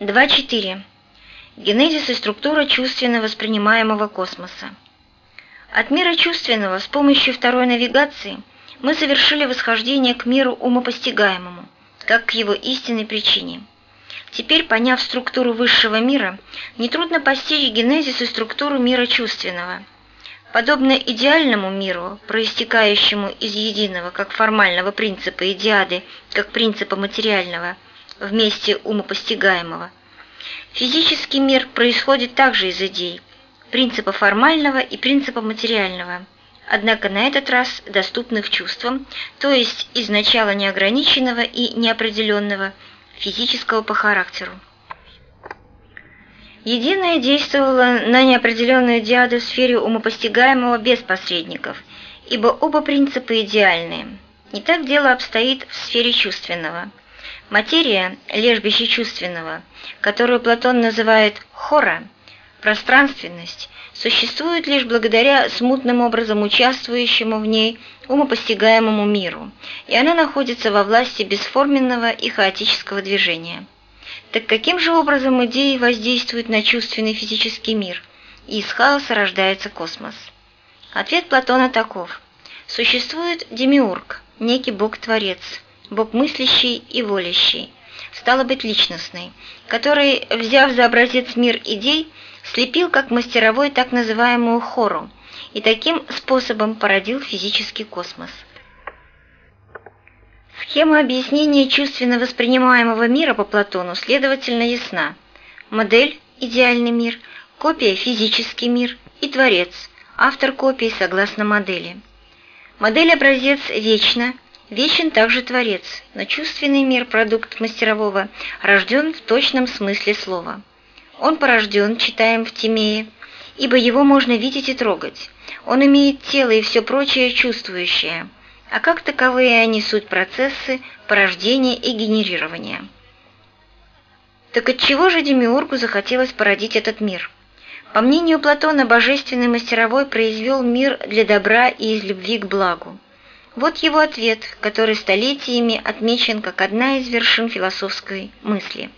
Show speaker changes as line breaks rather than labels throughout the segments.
2.4. Генезис и структура чувственно воспринимаемого космоса. От мира чувственного с помощью второй навигации мы совершили восхождение к миру умопостигаемому, как к его истинной причине. Теперь, поняв структуру высшего мира, нетрудно постичь генезис и структуру мира чувственного. Подобно идеальному миру, проистекающему из единого как формального принципа идиады, как принципа материального – вместе умопостигаемого. Физический мир происходит также из идей, принципа формального и принципа материального, однако на этот раз доступных чувствам, то есть изначала неограниченного и неопределенного, физического по характеру. Единое действовало на неопределенную диаду в сфере умопостигаемого без посредников, ибо оба принципа идеальные. Не так дело обстоит в сфере чувственного – Материя, лежбище чувственного, которую Платон называет хора, пространственность, существует лишь благодаря смутным образом участвующему в ней умопостигаемому миру, и она находится во власти бесформенного и хаотического движения. Так каким же образом идеи воздействуют на чувственный физический мир, и из хаоса рождается космос? Ответ Платона таков. Существует демиург, некий бог-творец – Бог мыслящий и волящий, стало быть личностный, который, взяв за образец мир идей, слепил как мастеровой так называемую хору и таким способом породил физический космос. Схема объяснения чувственно воспринимаемого мира по Платону следовательно ясна. Модель – идеальный мир, копия – физический мир и творец – автор копии согласно модели. Модель-образец вечна, Вечен также Творец, но чувственный мир, продукт мастерового, рожден в точном смысле слова. Он порожден, читаем в Тимее, ибо его можно видеть и трогать. Он имеет тело и все прочее чувствующее, а как таковые они суть процессы порождения и генерирования. Так от чего же Демиургу захотелось породить этот мир? По мнению Платона, божественный мастеровой произвел мир для добра и из любви к благу. Вот его ответ, который столетиями отмечен как одна из вершин философской мысли.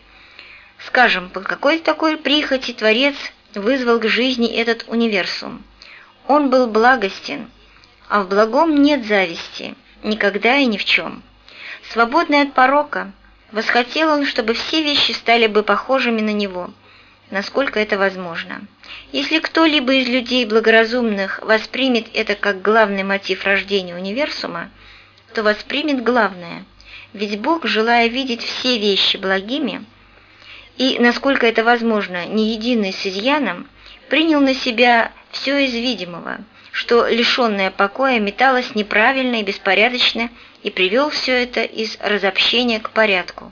Скажем, по какой такой прихоти Творец вызвал к жизни этот универсум? Он был благостен, а в благом нет зависти, никогда и ни в чем. Свободный от порока, восхотел он, чтобы все вещи стали бы похожими на него – насколько это возможно. Если кто-либо из людей благоразумных воспримет это как главный мотив рождения универсума, то воспримет главное, ведь Бог, желая видеть все вещи благими, и, насколько это возможно, не единый с изъяном, принял на себя все из видимого, что, лишенное покоя, металось неправильно и беспорядочно, и привел все это из разобщения к порядку,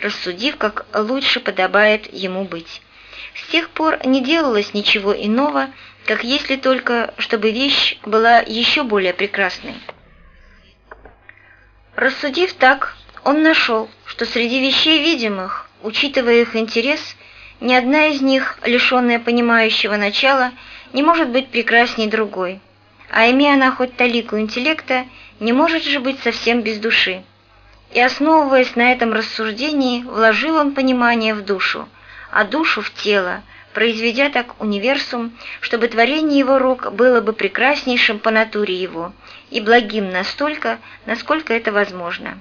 рассудив, как лучше подобает ему быть. С тех пор не делалось ничего иного, как если только, чтобы вещь была еще более прекрасной. Рассудив так, он нашел, что среди вещей видимых, учитывая их интерес, ни одна из них, лишенная понимающего начала, не может быть прекрасней другой, а имея она хоть талику интеллекта, не может же быть совсем без души. И основываясь на этом рассуждении, вложил он понимание в душу – а душу в тело, произведя так универсум, чтобы творение его рук было бы прекраснейшим по натуре его и благим настолько, насколько это возможно.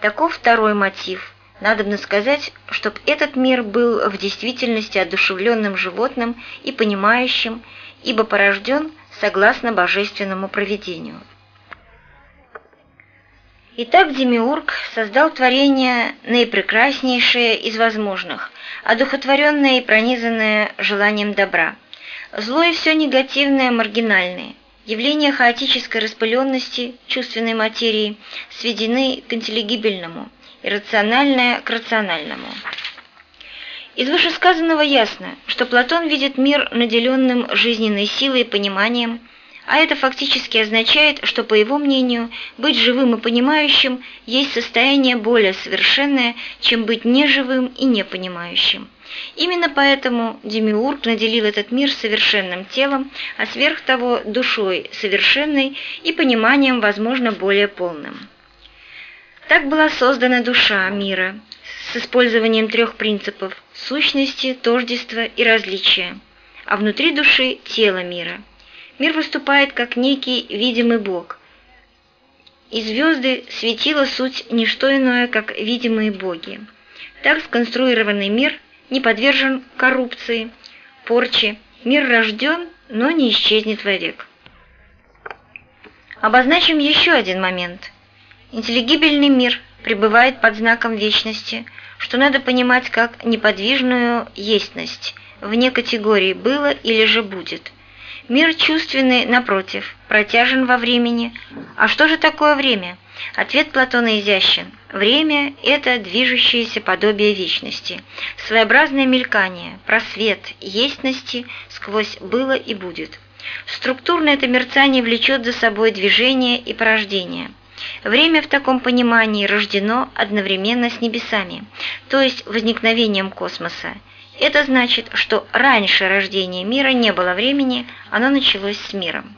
Таков второй мотив. Надобно сказать, чтобы этот мир был в действительности одушевленным животным и понимающим, ибо порожден согласно божественному провидению. Итак, Демиург создал творение наипрекраснейшее из возможных, одухотворенное и пронизанное желанием добра. Зло и все негативное маргинальное. Явления хаотической распыленности чувственной материи сведены к интеллигибельному, иррациональное к рациональному. Из вышесказанного ясно, что Платон видит мир наделенным жизненной силой и пониманием, а это фактически означает, что, по его мнению, быть живым и понимающим есть состояние более совершенное, чем быть неживым и непонимающим. Именно поэтому Демиург наделил этот мир совершенным телом, а сверх того душой совершенной и пониманием, возможно, более полным. Так была создана душа мира, с использованием трех принципов – сущности, тождества и различия, а внутри души – тело мира. Мир выступает как некий видимый Бог. И звезды светила суть не что иное, как видимые боги. Так сконструированный мир не подвержен коррупции, порче, мир рожден, но не исчезнет вовек. Обозначим еще один момент. Интеллигибельный мир пребывает под знаком вечности, что надо понимать как неподвижную естность, вне категории «было» или же «будет». Мир чувственный, напротив, протяжен во времени. А что же такое время? Ответ Платона изящен. Время – это движущееся подобие вечности, своеобразное мелькание, просвет естности сквозь «было» и «будет». Структурно это мерцание влечет за собой движение и порождение. Время в таком понимании рождено одновременно с небесами, то есть возникновением космоса. Это значит, что раньше рождения мира не было времени, оно началось с миром.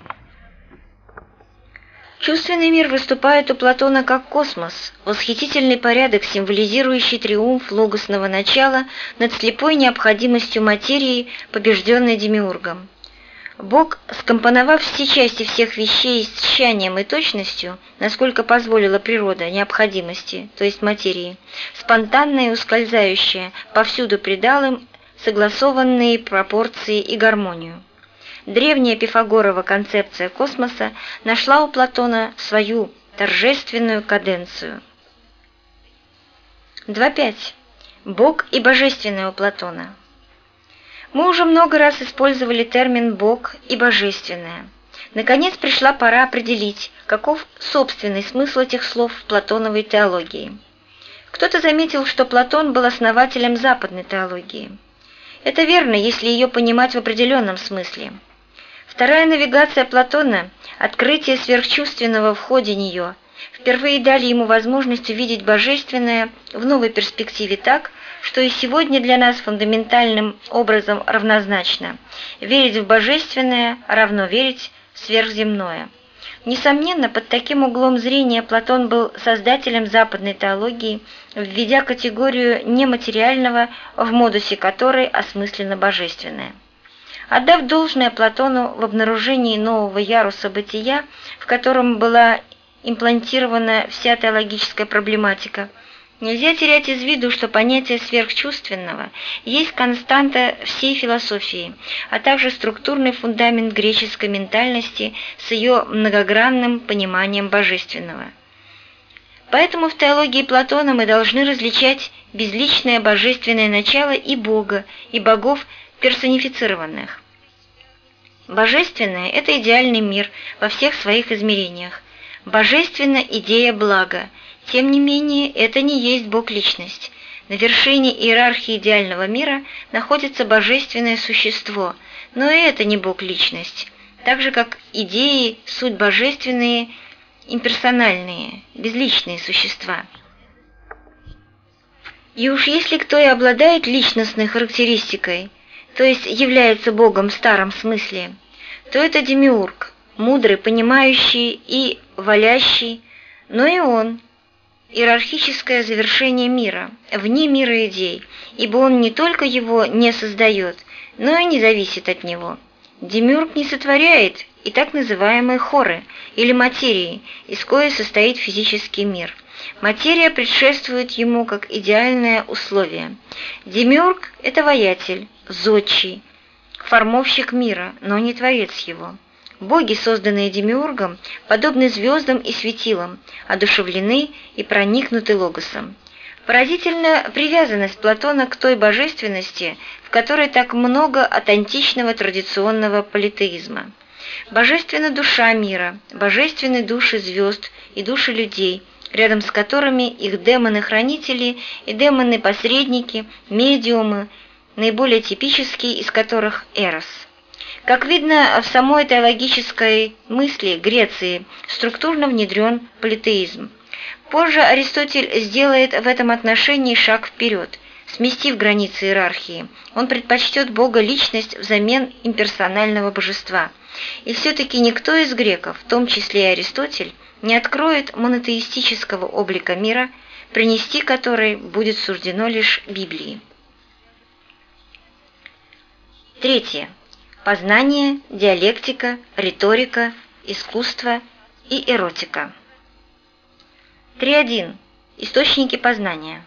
Чувственный мир выступает у Платона как космос, восхитительный порядок, символизирующий триумф логосного начала над слепой необходимостью материи, побежденной Демиургом. Бог, скомпоновав все части всех вещей с тщанием и точностью, насколько позволила природа необходимости, то есть материи, спонтанное и ускользающее, повсюду придал им согласованные пропорции и гармонию. Древняя Пифагорова концепция космоса нашла у Платона свою торжественную каденцию. 2.5. Бог и божественное у Платона. Мы уже много раз использовали термин «бог» и «божественное». Наконец пришла пора определить, каков собственный смысл этих слов в платоновой теологии. Кто-то заметил, что Платон был основателем западной теологии. Это верно, если ее понимать в определенном смысле. Вторая навигация Платона – открытие сверхчувственного в ходе нее – впервые дали ему возможность увидеть божественное в новой перспективе так, что и сегодня для нас фундаментальным образом равнозначно. Верить в божественное равно верить в сверхземное. Несомненно, под таким углом зрения Платон был создателем западной теологии, введя категорию нематериального, в модусе которой осмысленно божественное. Отдав должное Платону в обнаружении нового яруса бытия, в котором была имплантирована вся теологическая проблематика. Нельзя терять из виду, что понятие сверхчувственного есть константа всей философии, а также структурный фундамент греческой ментальности с ее многогранным пониманием божественного. Поэтому в теологии Платона мы должны различать безличное божественное начало и Бога, и богов персонифицированных. Божественное – это идеальный мир во всех своих измерениях, Божественна идея блага, тем не менее это не есть Бог-личность. На вершине иерархии идеального мира находится божественное существо, но и это не Бог-личность, так же как идеи – суть божественные, имперсональные, безличные существа. И уж если кто и обладает личностной характеристикой, то есть является Богом в старом смысле, то это демиург, мудрый, понимающий и валящий, но и он – иерархическое завершение мира, вне мира идей, ибо он не только его не создает, но и не зависит от него. Демиург не сотворяет и так называемые хоры, или материи, из коей состоит физический мир. Материя предшествует ему как идеальное условие. Демиург – это воятель, зодчий, формовщик мира, но не творец его. Боги, созданные Демиургом, подобны звездам и светилам, одушевлены и проникнуты логосом. Поразительна привязанность Платона к той божественности, в которой так много от античного традиционного политеизма. Божественна душа мира, божественны души звезд и души людей, рядом с которыми их демоны-хранители и демоны-посредники, медиумы, наиболее типические из которых Эрос. Как видно, в самой теологической мысли Греции структурно внедрен политеизм. Позже Аристотель сделает в этом отношении шаг вперед, сместив границы иерархии. Он предпочтет Бога личность взамен имперсонального божества. И все-таки никто из греков, в том числе и Аристотель, не откроет монотеистического облика мира, принести который будет суждено лишь Библии. Третье. Познание, диалектика, риторика, искусство и эротика. 3.1. Источники познания.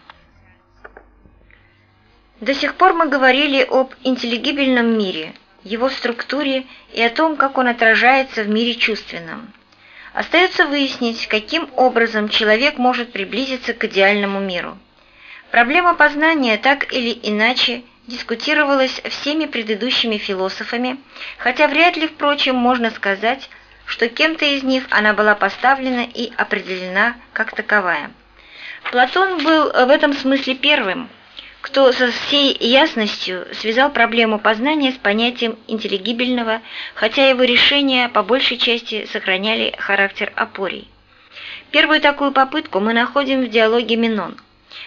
До сих пор мы говорили об интеллигибельном мире, его структуре и о том, как он отражается в мире чувственном. Остается выяснить, каким образом человек может приблизиться к идеальному миру. Проблема познания так или иначе дискутировалась всеми предыдущими философами, хотя вряд ли, впрочем, можно сказать, что кем-то из них она была поставлена и определена как таковая. Платон был в этом смысле первым, кто со всей ясностью связал проблему познания с понятием интеллигибельного, хотя его решения по большей части сохраняли характер опорий. Первую такую попытку мы находим в диалоге Минон.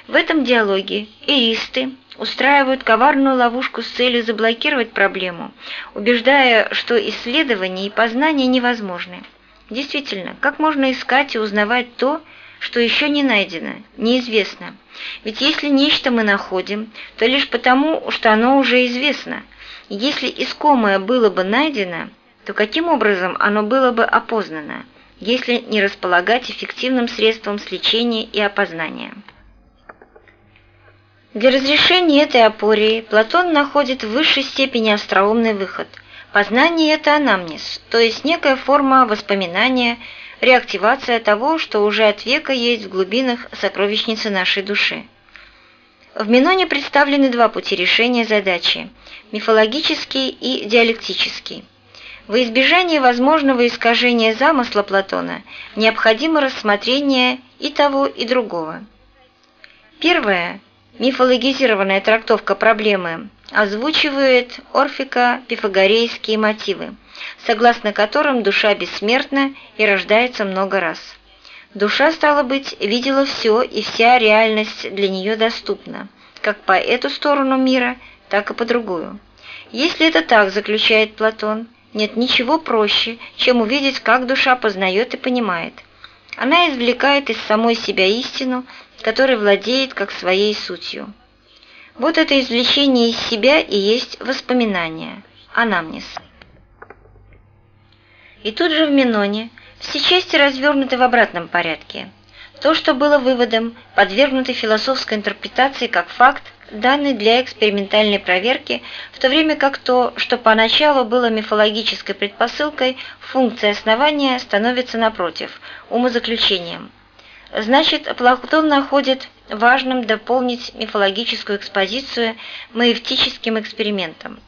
В этом диалоге эристы устраивают коварную ловушку с целью заблокировать проблему, убеждая, что исследование и познание невозможны. Действительно, как можно искать и узнавать то, что еще не найдено, неизвестно. Ведь если нечто мы находим, то лишь потому, что оно уже известно. Если искомое было бы найдено, то каким образом оно было бы опознано, если не располагать эффективным средством сличения и опознания? Для разрешения этой апории Платон находит в высшей степени остроумный выход. Познание – это анамнез, то есть некая форма воспоминания – реактивация того, что уже от века есть в глубинах сокровищницы нашей души. В Миноне представлены два пути решения задачи – мифологический и диалектический. Во избежание возможного искажения замысла Платона необходимо рассмотрение и того, и другого. Первое – мифологизированная трактовка проблемы озвучивает орфико-пифагорейские мотивы – согласно которым душа бессмертна и рождается много раз. Душа, стало быть, видела все, и вся реальность для нее доступна, как по эту сторону мира, так и по другую. Если это так, заключает Платон, нет ничего проще, чем увидеть, как душа познает и понимает. Она извлекает из самой себя истину, которой владеет как своей сутью. Вот это извлечение из себя и есть воспоминание, анамнез. И тут же в Миноне все части развернуты в обратном порядке. То, что было выводом, подвергнуто философской интерпретации как факт, данный для экспериментальной проверки, в то время как то, что поначалу было мифологической предпосылкой, функцией основания становится напротив, умозаключением. Значит, Платон находит важным дополнить мифологическую экспозицию маевтическим экспериментом.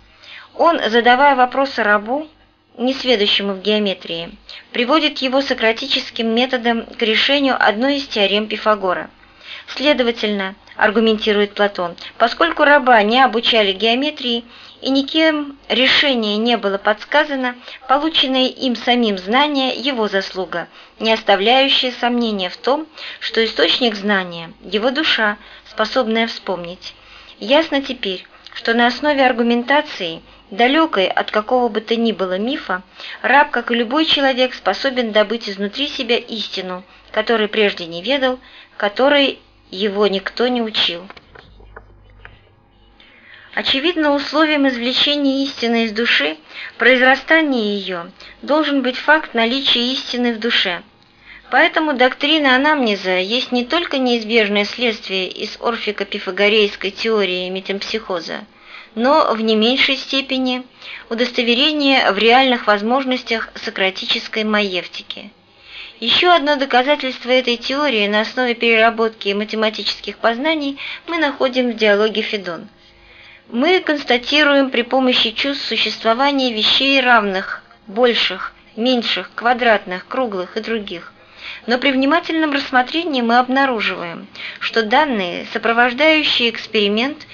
Он, задавая вопросы рабу, несведущему в геометрии, приводит его сократическим методом к решению одной из теорем Пифагора. Следовательно, аргументирует Платон, поскольку раба не обучали геометрии и никем решение не было подсказано, полученное им самим знание – его заслуга, не оставляющая сомнения в том, что источник знания – его душа, способная вспомнить. Ясно теперь, что на основе аргументации – Далекой от какого бы то ни было мифа, раб, как и любой человек, способен добыть изнутри себя истину, которой прежде не ведал, которой его никто не учил. Очевидно, условием извлечения истины из души, произрастания ее, должен быть факт наличия истины в душе. Поэтому доктрина анамнеза есть не только неизбежное следствие из орфико-пифагорейской теории метемпсихоза, но в не меньшей степени удостоверение в реальных возможностях сократической маевтики. Еще одно доказательство этой теории на основе переработки математических познаний мы находим в диалоге Федон. Мы констатируем при помощи чувств существование вещей равных, больших, меньших, квадратных, круглых и других. Но при внимательном рассмотрении мы обнаруживаем, что данные, сопровождающие эксперимент,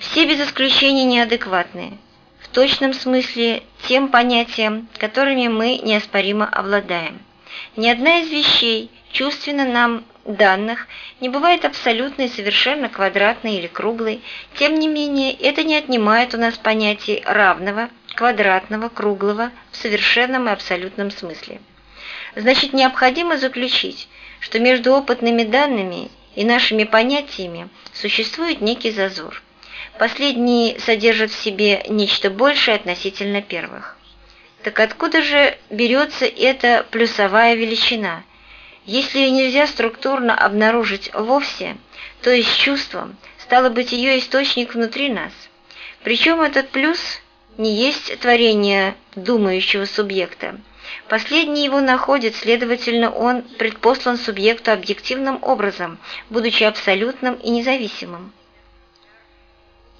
все без исключения неадекватные, в точном смысле тем понятиям, которыми мы неоспоримо обладаем. Ни одна из вещей, чувственно нам данных, не бывает абсолютной, совершенно квадратной или круглой, тем не менее это не отнимает у нас понятий равного, квадратного, круглого в совершенном и абсолютном смысле. Значит, необходимо заключить, что между опытными данными и нашими понятиями существует некий зазор. Последние содержат в себе нечто большее относительно первых. Так откуда же берется эта плюсовая величина? Если ее нельзя структурно обнаружить вовсе, то есть чувством, стало быть ее источник внутри нас. Причем этот плюс не есть творение думающего субъекта. Последний его находит, следовательно, он предпослан субъекту объективным образом, будучи абсолютным и независимым.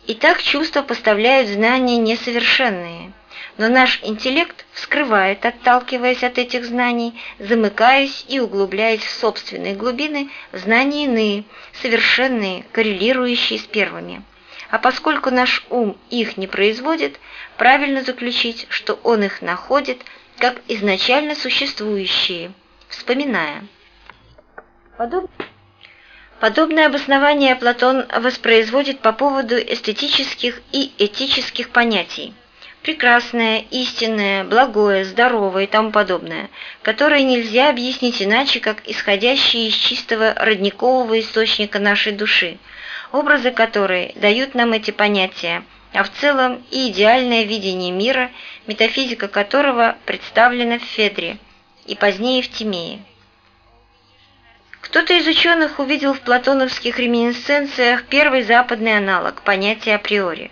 Итак, чувства поставляют знания несовершенные, но наш интеллект вскрывает, отталкиваясь от этих знаний, замыкаясь и углубляясь в собственные глубины, знания иные, совершенные, коррелирующие с первыми. А поскольку наш ум их не производит, правильно заключить, что он их находит как изначально существующие, вспоминая. Подобно Подобное обоснование Платон воспроизводит по поводу эстетических и этических понятий. Прекрасное, истинное, благое, здоровое и тому подобное, которое нельзя объяснить иначе, как исходящие из чистого родникового источника нашей души, образы которые дают нам эти понятия, а в целом и идеальное видение мира, метафизика которого представлена в Федре и позднее в Тимее. Кто-то из ученых увидел в платоновских реминисценциях первый западный аналог понятия априори.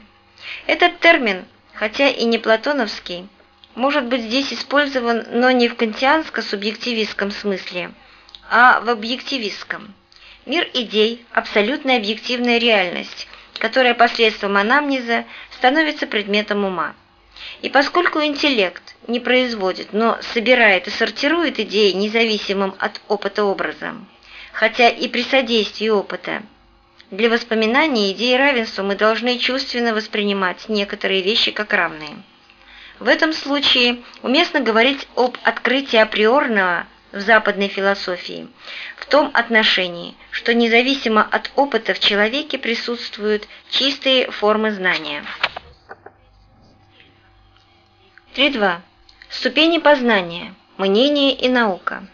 Этот термин, хотя и не платоновский, может быть здесь использован, но не в кантианско-субъективистском смысле, а в объективистском. Мир идей – абсолютная объективная реальность, которая посредством анамнеза становится предметом ума. И поскольку интеллект не производит, но собирает и сортирует идеи независимым от опыта образом, хотя и при содействии опыта. Для воспоминания идеи равенства мы должны чувственно воспринимать некоторые вещи как равные. В этом случае уместно говорить об открытии априорного в западной философии, в том отношении, что независимо от опыта в человеке присутствуют чистые формы знания. 3.2. Ступени познания. Мнение и наука.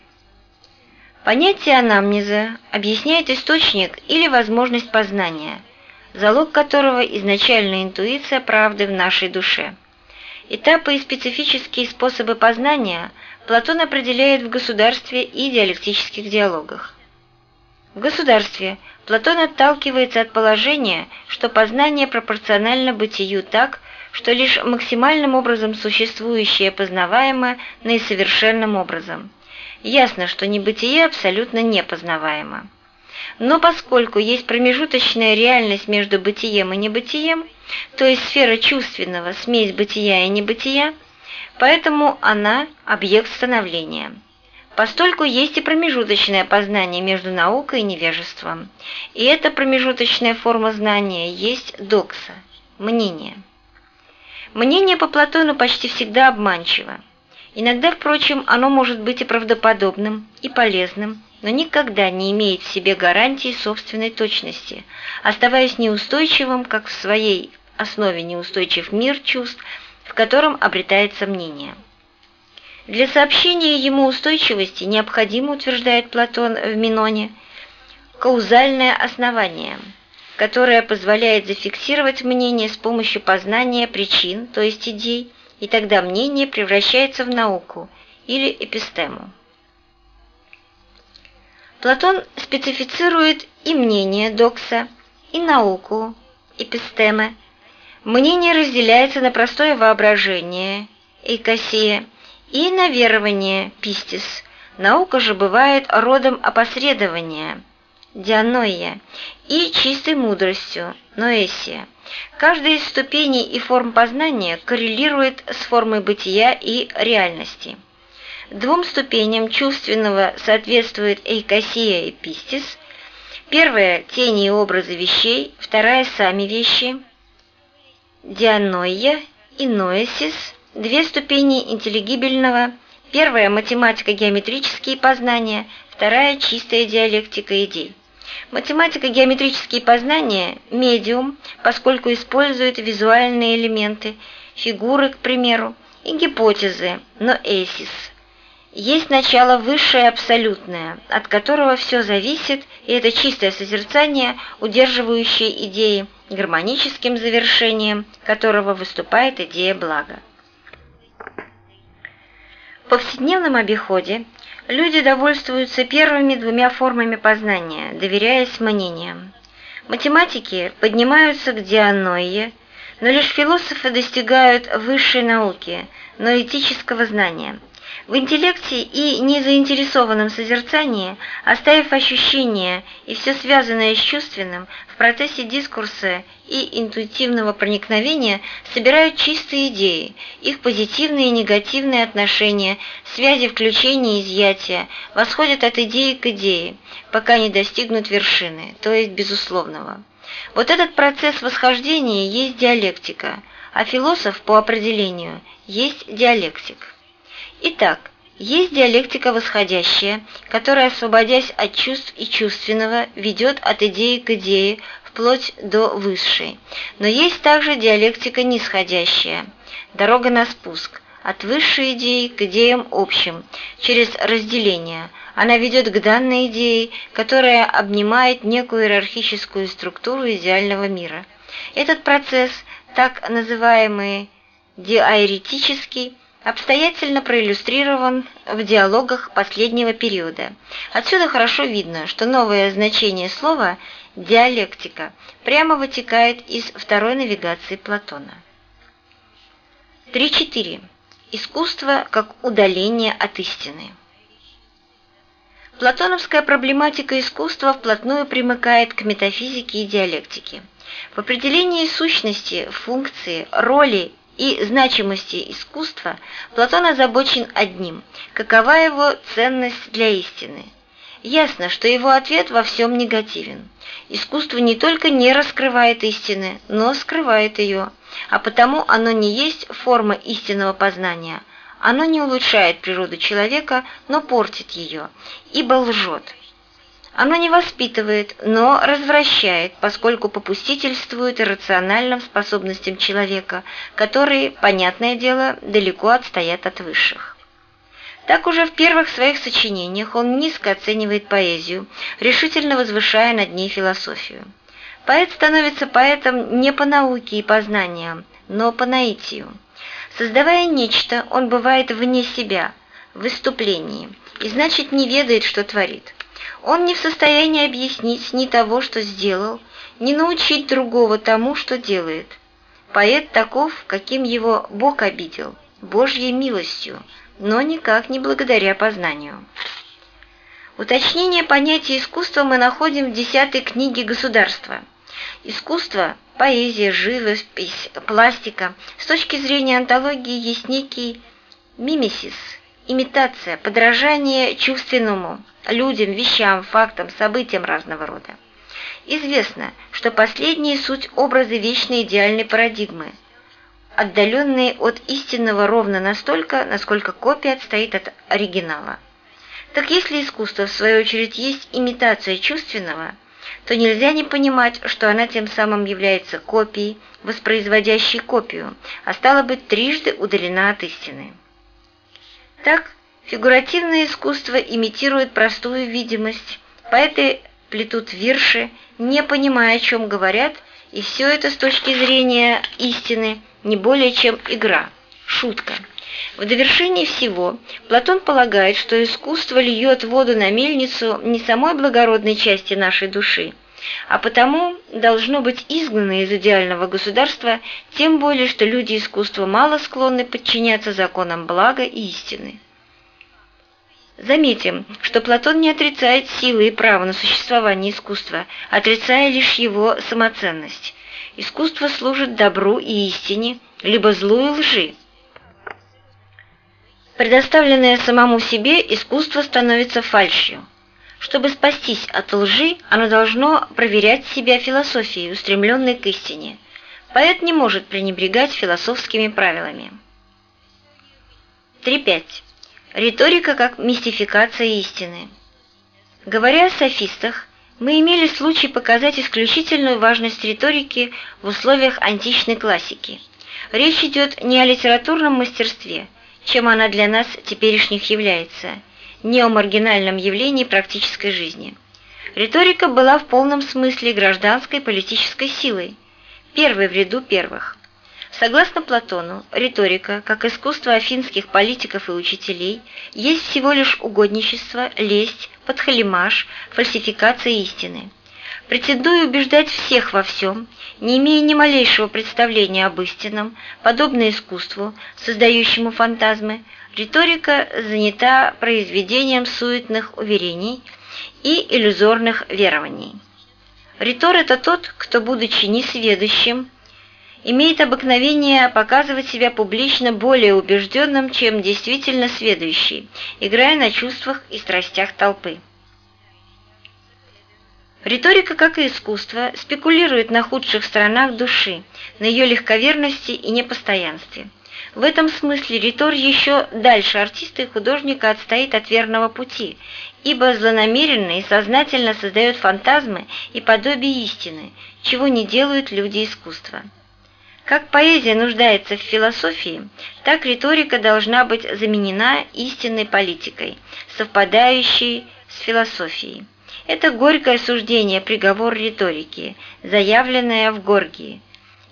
Понятие анамнеза объясняет источник или возможность познания, залог которого изначальная интуиция правды в нашей душе. Этапы и специфические способы познания Платон определяет в государстве и диалектических диалогах. В государстве Платон отталкивается от положения, что познание пропорционально бытию так, что лишь максимальным образом существующее познаваемо наисовершенным образом – ясно, что небытие абсолютно непознаваемо. Но поскольку есть промежуточная реальность между бытием и небытием, то есть сфера чувственного, смесь бытия и небытия, поэтому она – объект становления. Постольку есть и промежуточное познание между наукой и невежеством, и эта промежуточная форма знания есть докса – мнение. Мнение по Платону почти всегда обманчиво. Иногда, впрочем, оно может быть и правдоподобным, и полезным, но никогда не имеет в себе гарантии собственной точности, оставаясь неустойчивым, как в своей основе неустойчив мир чувств, в котором обретается мнение. Для сообщения ему устойчивости необходимо, утверждает Платон в Миноне, каузальное основание, которое позволяет зафиксировать мнение с помощью познания причин, то есть идей, и тогда мнение превращается в науку или эпистему. Платон специфицирует и мнение докса, и науку, эпистемы. Мнение разделяется на простое воображение, эйкосия, и на верование, пистис. Наука же бывает родом опосредования, дианоия, и чистой мудростью, ноэсия. Каждая из ступеней и форм познания коррелирует с формой бытия и реальности. Двум ступеням чувственного соответствует эйкосия и пистис. Первая – тени и образы вещей, вторая – сами вещи, дианоия и ноэсис – две ступени интеллигибельного, первая – математико-геометрические познания, вторая – чистая диалектика идей. Математика геометрические познания – медиум, поскольку использует визуальные элементы, фигуры, к примеру, и гипотезы, но эсис. есть начало высшее абсолютное, от которого все зависит, и это чистое созерцание, удерживающее идеи, гармоническим завершением которого выступает идея блага. В повседневном обиходе люди довольствуются первыми двумя формами познания, доверяясь мнениям. Математики поднимаются к дианое, но лишь философы достигают высшей науки, но этического знания – в интеллекте и незаинтересованном созерцании, оставив ощущения и все связанное с чувственным, в процессе дискурса и интуитивного проникновения собирают чистые идеи, их позитивные и негативные отношения, связи включения и изъятия, восходят от идеи к идее, пока не достигнут вершины, то есть безусловного. Вот этот процесс восхождения есть диалектика, а философ по определению есть диалектик. Итак, есть диалектика восходящая, которая, освободясь от чувств и чувственного, ведет от идеи к идее, вплоть до высшей. Но есть также диалектика нисходящая, дорога на спуск, от высшей идеи к идеям общим, через разделение. Она ведет к данной идее, которая обнимает некую иерархическую структуру идеального мира. Этот процесс, так называемый диаэретический, обстоятельно проиллюстрирован в диалогах последнего периода. Отсюда хорошо видно, что новое значение слова «диалектика» прямо вытекает из второй навигации Платона. 3.4. Искусство как удаление от истины. Платоновская проблематика искусства вплотную примыкает к метафизике и диалектике. В определении сущности, функции, роли и значимости искусства Платон озабочен одним – какова его ценность для истины. Ясно, что его ответ во всем негативен. Искусство не только не раскрывает истины, но скрывает ее, а потому оно не есть форма истинного познания. Оно не улучшает природу человека, но портит ее, ибо лжет. Оно не воспитывает, но развращает, поскольку попустительствует иррациональным способностям человека, которые, понятное дело, далеко отстоят от высших. Так уже в первых своих сочинениях он низко оценивает поэзию, решительно возвышая над ней философию. Поэт становится поэтом не по науке и познаниям, но по наитию. Создавая нечто, он бывает вне себя, в выступлении, и значит не ведает, что творит. Он не в состоянии объяснить ни того, что сделал, ни научить другого тому, что делает. Поэт таков, каким его Бог обидел, Божьей милостью, но никак не благодаря познанию. Уточнение понятия искусства мы находим в десятой книге «Государства». Искусство, поэзия, живопись, пластика с точки зрения антологии есть некий мимесис, имитация, подражание чувственному – людям, вещам, фактам, событиям разного рода. Известно, что последние суть образы вечной идеальной парадигмы, отдаленные от истинного ровно настолько, насколько копия отстоит от оригинала. Так если искусство, в свою очередь, есть имитация чувственного, то нельзя не понимать, что она тем самым является копией, воспроизводящей копию, а стало быть, трижды удалена от истины. Так, Фигуративное искусство имитирует простую видимость, поэты плетут вирши, не понимая, о чем говорят, и все это с точки зрения истины не более чем игра, шутка. В довершении всего Платон полагает, что искусство льет воду на мельницу не самой благородной части нашей души, а потому должно быть изгнано из идеального государства, тем более, что люди искусства мало склонны подчиняться законам блага и истины. Заметим, что Платон не отрицает силы и право на существование искусства, отрицая лишь его самоценность. Искусство служит добру и истине, либо злу и лжи. Предоставленное самому себе, искусство становится фальшью. Чтобы спастись от лжи, оно должно проверять себя философией, устремленной к истине. Поэт не может пренебрегать философскими правилами. 3.5. Риторика как мистификация истины. Говоря о софистах, мы имели случай показать исключительную важность риторики в условиях античной классики. Речь идет не о литературном мастерстве, чем она для нас теперешних является, не о маргинальном явлении практической жизни. Риторика была в полном смысле гражданской политической силой, первой в ряду первых. Согласно Платону, риторика, как искусство афинских политиков и учителей, есть всего лишь угодничество, лесть, подхалимаш, фальсификация истины. Претендуя убеждать всех во всем, не имея ни малейшего представления об истинном, подобно искусству, создающему фантазмы, риторика занята произведением суетных уверений и иллюзорных верований. Ритор – это тот, кто, будучи несведущим, имеет обыкновение показывать себя публично более убежденным, чем действительно сведущий, играя на чувствах и страстях толпы. Риторика, как и искусство, спекулирует на худших сторонах души, на ее легковерности и непостоянстве. В этом смысле ритор еще дальше артиста и художника отстоит от верного пути, ибо злонамеренно и сознательно создает фантазмы и подобие истины, чего не делают люди искусства. Как поэзия нуждается в философии, так риторика должна быть заменена истинной политикой, совпадающей с философией. Это горькое суждение, приговор риторики, заявленное в Горгии.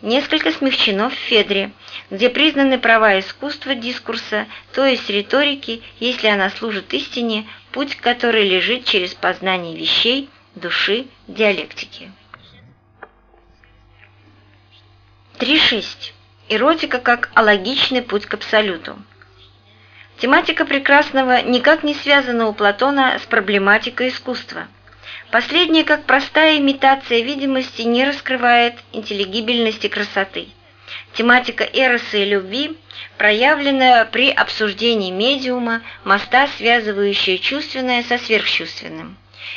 Несколько смягчено в Федре, где признаны права искусства дискурса, то есть риторики, если она служит истине, путь который лежит через познание вещей, души, диалектики. 3.6. Эротика как алогичный путь к абсолюту. Тематика прекрасного никак не связана у Платона с проблематикой искусства. Последняя, как простая имитация видимости, не раскрывает интеллигибельности красоты. Тематика эроса и любви проявлена при обсуждении медиума, моста, связывающая чувственное со сверхчувственным.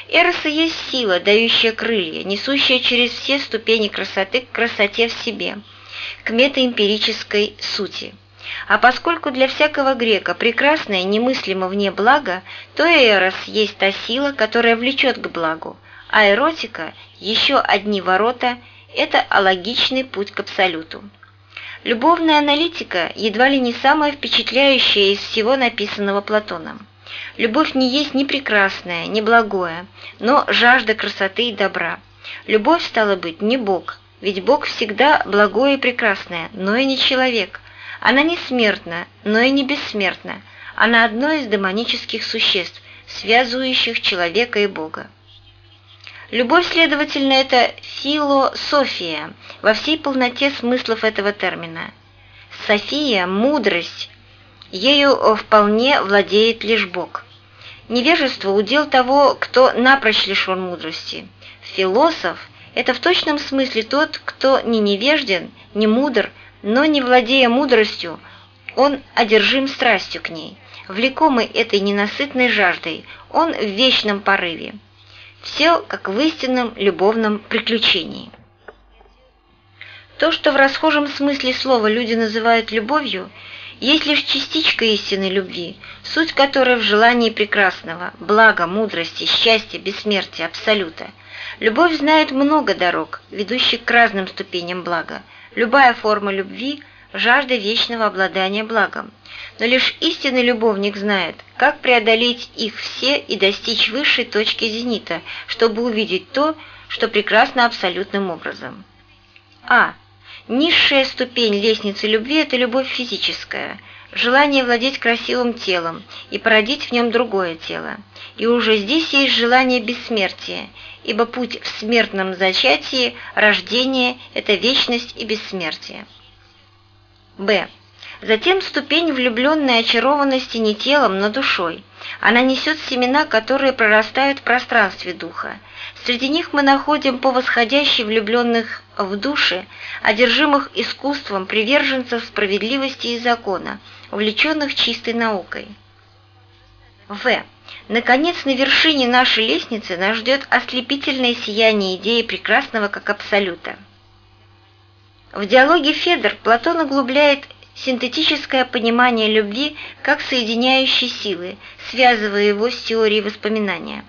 Эроса есть сила, дающая крылья, несущая через все ступени красоты к красоте в себе, к метаэмпирической сути. А поскольку для всякого грека прекрасное немыслимо вне блага, то эрос есть та сила, которая влечет к благу, а эротика – еще одни ворота – это алогичный путь к абсолюту. Любовная аналитика едва ли не самая впечатляющая из всего написанного Платоном. Любовь не есть ни прекрасная, ни благое, но жажда красоты и добра. Любовь, стала быть, не Бог, ведь Бог всегда благое и прекрасное, но и не человек. Она не смертна, но и не бессмертна. Она одно из демонических существ, связывающих человека и Бога. Любовь, следовательно, это философия во всей полноте смыслов этого термина. София – мудрость, ею вполне владеет лишь Бог. Невежество – удел того, кто напрочь лишен мудрости. Философ – это в точном смысле тот, кто не невежден, не мудр, но не владея мудростью, он одержим страстью к ней. Влекомый этой ненасытной жаждой, он в вечном порыве. Все как в истинном любовном приключении. То, что в расхожем смысле слова люди называют любовью – есть лишь частичка истинной любви, суть которой в желании прекрасного, блага, мудрости, счастья, бессмертия, абсолюта. Любовь знает много дорог, ведущих к разным ступеням блага. Любая форма любви – жажда вечного обладания благом. Но лишь истинный любовник знает, как преодолеть их все и достичь высшей точки зенита, чтобы увидеть то, что прекрасно абсолютным образом. А. Низшая ступень лестницы любви – это любовь физическая, желание владеть красивым телом и породить в нем другое тело. И уже здесь есть желание бессмертия, ибо путь в смертном зачатии, рождение – это вечность и бессмертие. Б. Затем ступень влюбленной очарованности не телом, но душой. Она несет семена, которые прорастают в пространстве духа. Среди них мы находим по восходящей влюбленных в души, одержимых искусством приверженцев справедливости и закона, увлеченных чистой наукой. В. Наконец, на вершине нашей лестницы нас ждет ослепительное сияние идеи прекрасного как абсолюта. В диалоге Федор Платон углубляет синтетическое понимание любви как соединяющей силы, связывая его с теорией воспоминания.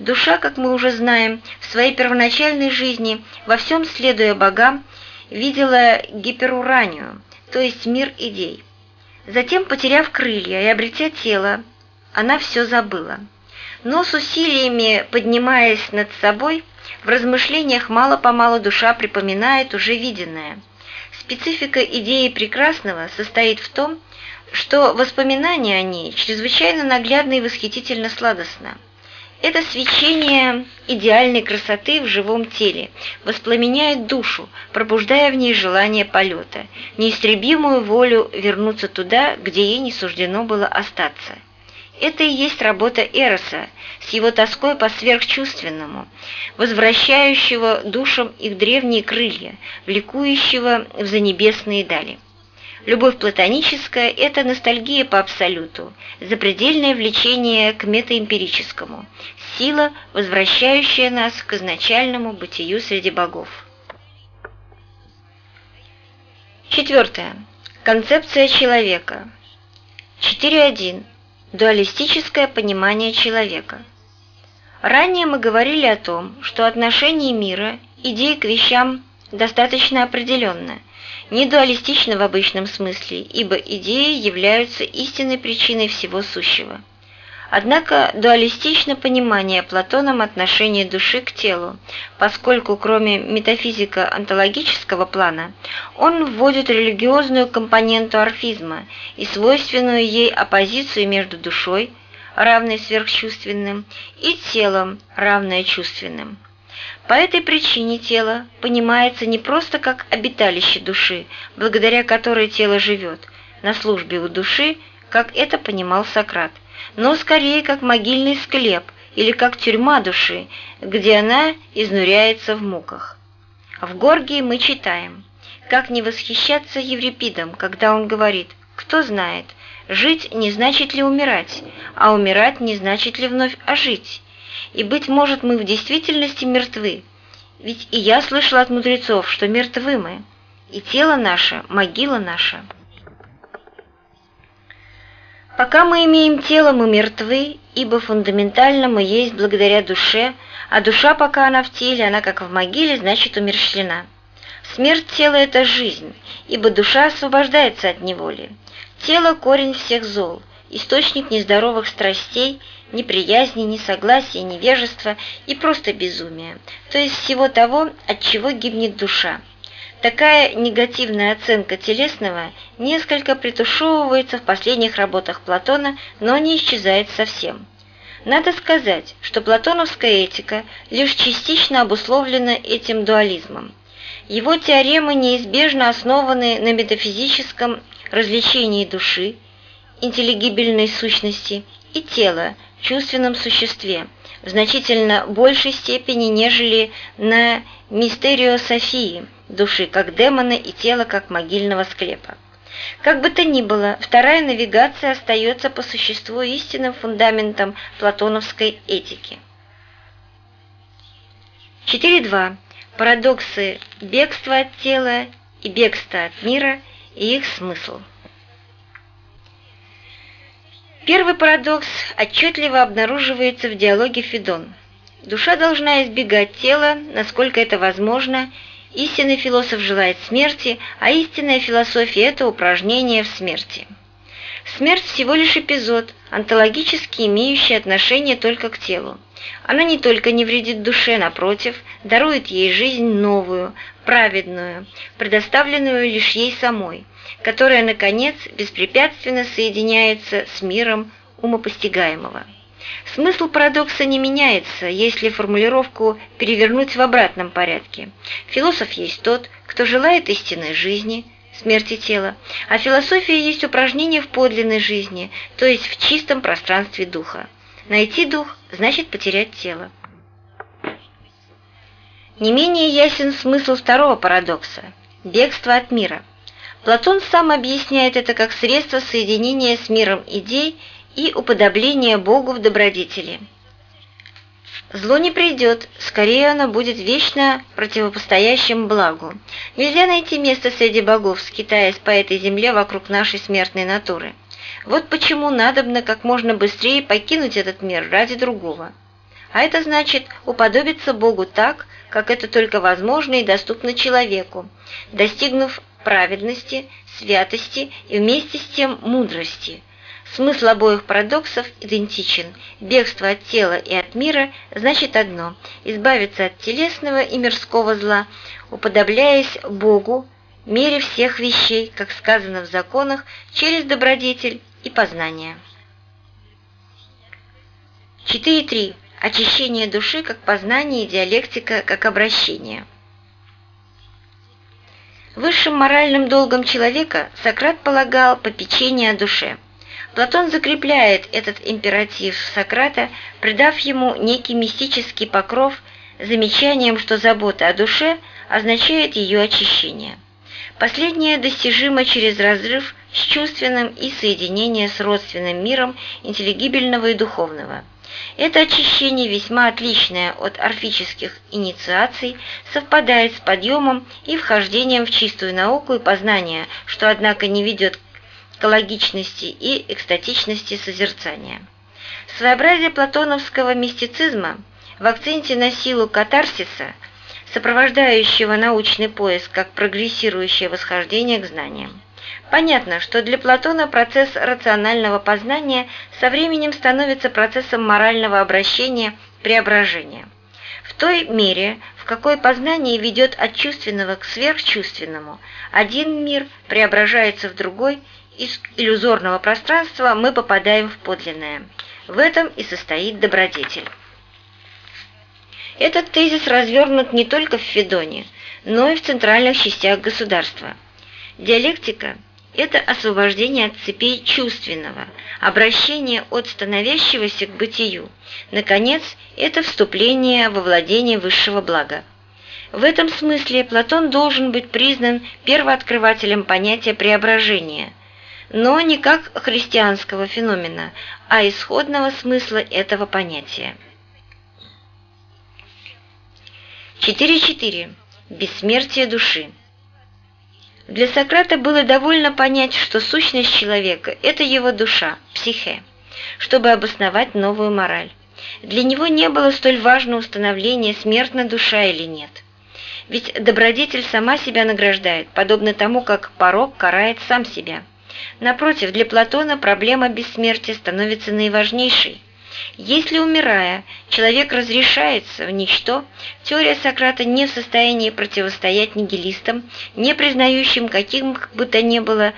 Душа, как мы уже знаем, в своей первоначальной жизни, во всем следуя богам, видела гиперуранию, то есть мир идей. Затем, потеряв крылья и обретя тело, она все забыла. Но с усилиями, поднимаясь над собой, в размышлениях мало-помалу душа припоминает уже виденное. Специфика идеи прекрасного состоит в том, что воспоминание о ней чрезвычайно наглядно и восхитительно сладостно. Это свечение идеальной красоты в живом теле воспламеняет душу, пробуждая в ней желание полета, неистребимую волю вернуться туда, где ей не суждено было остаться. Это и есть работа Эроса с его тоской по сверхчувственному, возвращающего душам их древние крылья, влекующего в занебесные дали. Любовь платоническая – это ностальгия по абсолюту, запредельное влечение к метаэмпирическому, сила, возвращающая нас к изначальному бытию среди богов. Четвертое. Концепция человека. 4.1. Дуалистическое понимание человека. Ранее мы говорили о том, что отношение мира, идеи к вещам достаточно определенное, не дуалистично в обычном смысле, ибо идеи являются истинной причиной всего сущего. Однако дуалистично понимание Платоном отношения души к телу, поскольку кроме метафизико-онтологического плана, он вводит религиозную компоненту орфизма и свойственную ей оппозицию между душой, равной сверхчувственным, и телом, равное чувственным. По этой причине тело понимается не просто как обиталище души, благодаря которой тело живет, на службе у души, как это понимал Сократ – но скорее как могильный склеп или как тюрьма души, где она изнуряется в муках. В Горгии мы читаем, как не восхищаться Еврипидом, когда он говорит «Кто знает, жить не значит ли умирать, а умирать не значит ли вновь ожить? И, быть может, мы в действительности мертвы, ведь и я слышал от мудрецов, что мертвы мы, и тело наше – могила наша». Пока мы имеем тело, мы мертвы, ибо фундаментально мы есть благодаря душе, а душа, пока она в теле, она как в могиле, значит умерщвлена. Смерть тела – это жизнь, ибо душа освобождается от неволи. Тело – корень всех зол, источник нездоровых страстей, неприязни, несогласия, невежества и просто безумия, то есть всего того, от чего гибнет душа. Такая негативная оценка телесного несколько притушевывается в последних работах Платона, но не исчезает совсем. Надо сказать, что платоновская этика лишь частично обусловлена этим дуализмом. Его теоремы неизбежно основаны на метафизическом развлечении души, интеллигибельной сущности и тела, чувственном существе, в значительно большей степени, нежели на мистерио Софии – души как демона и тела как могильного склепа. Как бы то ни было, вторая навигация остается по существу истинным фундаментом платоновской этики. 4.2. Парадоксы бегства от тела и бегства от мира и их смысл. Первый парадокс отчетливо обнаруживается в диалоге Федон. Душа должна избегать тела, насколько это возможно, Истинный философ желает смерти, а истинная философия – это упражнение в смерти. Смерть всего лишь эпизод, онтологически имеющий отношение только к телу. Она не только не вредит душе, напротив, дарует ей жизнь новую, праведную, предоставленную лишь ей самой, которая, наконец, беспрепятственно соединяется с миром умопостигаемого. Смысл парадокса не меняется, если формулировку перевернуть в обратном порядке. Философ есть тот, кто желает истинной жизни, смерти тела, а философия есть упражнение в подлинной жизни, то есть в чистом пространстве духа. Найти дух значит потерять тело. Не менее ясен смысл второго парадокса – бегство от мира. Платон сам объясняет это как средство соединения с миром идей и уподобление Богу в добродетели. Зло не придет, скорее оно будет вечно противопостоящим благу. Нельзя найти место среди богов, скитаясь по этой земле вокруг нашей смертной натуры. Вот почему надобно как можно быстрее покинуть этот мир ради другого. А это значит уподобиться Богу так, как это только возможно и доступно человеку, достигнув праведности, святости и вместе с тем мудрости. Смысл обоих парадоксов идентичен. Бегство от тела и от мира значит одно – избавиться от телесного и мирского зла, уподобляясь Богу, мере всех вещей, как сказано в законах, через добродетель и познание. 4.3. Очищение души как познание и диалектика как обращение. Высшим моральным долгом человека Сократ полагал попечение о душе. Платон закрепляет этот императив Сократа, придав ему некий мистический покров замечанием, что забота о душе означает ее очищение. Последнее достижимо через разрыв с чувственным и соединение с родственным миром интеллигибельного и духовного. Это очищение, весьма отличное от орфических инициаций, совпадает с подъемом и вхождением в чистую науку и познание, что, однако, не ведет к логичности и экстатичности созерцания. Своеобразие платоновского мистицизма в акценте на силу катарсиса – сопровождающего научный поиск как прогрессирующее восхождение к знаниям. Понятно, что для Платона процесс рационального познания со временем становится процессом морального обращения, преображения. В той мере, в какой познание ведет от чувственного к сверхчувственному, один мир преображается в другой, из иллюзорного пространства мы попадаем в подлинное. В этом и состоит добродетель. Этот тезис развернут не только в Федоне, но и в центральных частях государства. Диалектика – это освобождение от цепей чувственного, обращение от становящегося к бытию. Наконец, это вступление во владение высшего блага. В этом смысле Платон должен быть признан первооткрывателем понятия преображения, но не как христианского феномена, а исходного смысла этого понятия. 4.4. Бессмертие души. Для Сократа было довольно понять, что сущность человека – это его душа, психе, чтобы обосновать новую мораль. Для него не было столь важно установление, смертна душа или нет. Ведь добродетель сама себя награждает, подобно тому, как порог карает сам себя. Напротив, для Платона проблема бессмертия становится наиважнейшей – если, умирая, человек разрешается в ничто, теория Сократа не в состоянии противостоять нигилистам, не признающим каких бы то ни было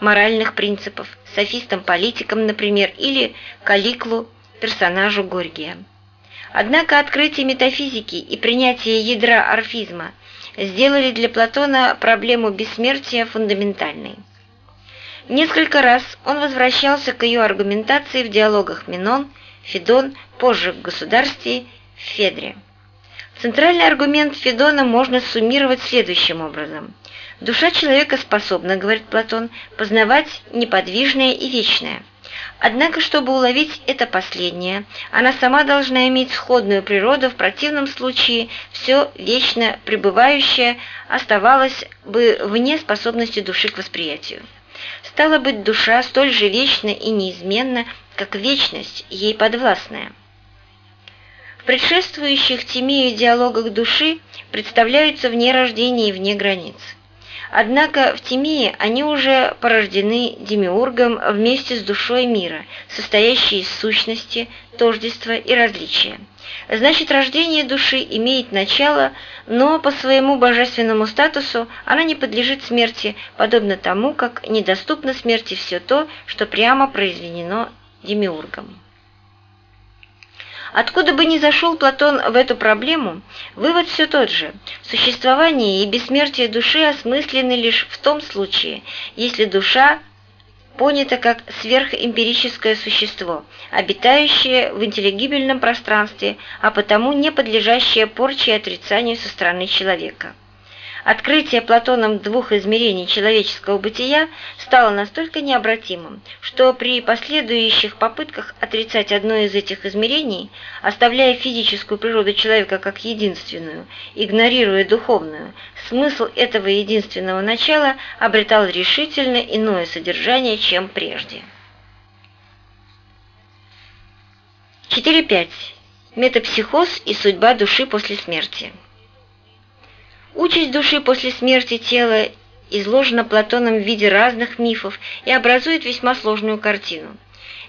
моральных принципов, софистам-политикам, например, или Каликлу, персонажу Горгия. Однако открытие метафизики и принятие ядра орфизма сделали для Платона проблему бессмертия фундаментальной. Несколько раз он возвращался к ее аргументации в диалогах Минон Федон, позже в государстве Федре. Центральный аргумент Федона можно суммировать следующим образом. Душа человека способна, говорит Платон, познавать неподвижное и вечное. Однако, чтобы уловить это последнее, она сама должна иметь сходную природу, в противном случае все вечно пребывающее оставалось бы вне способности души к восприятию. Стало быть, душа столь же вечна и неизменна, как вечность ей подвластная. В предшествующих Тимею диалогах души представляются вне рождения и вне границ. Однако в Тимее они уже порождены демиургом вместе с душой мира, состоящей из сущности, тождества и различия. Значит, рождение души имеет начало, но по своему божественному статусу она не подлежит смерти, подобно тому, как недоступно смерти все то, что прямо произведено демиургом. Откуда бы ни зашел Платон в эту проблему, вывод все тот же. Существование и бессмертие души осмыслены лишь в том случае, если душа понята как сверхэмпирическое существо, обитающее в интеллигибельном пространстве, а потому не подлежащее порче и отрицанию со стороны человека. Открытие Платоном двух измерений человеческого бытия стало настолько необратимым, что при последующих попытках отрицать одно из этих измерений, оставляя физическую природу человека как единственную, игнорируя духовную, смысл этого единственного начала обретал решительно иное содержание, чем прежде. 4.5. Метапсихоз и судьба души после смерти. Участь души после смерти тела изложена Платоном в виде разных мифов и образует весьма сложную картину.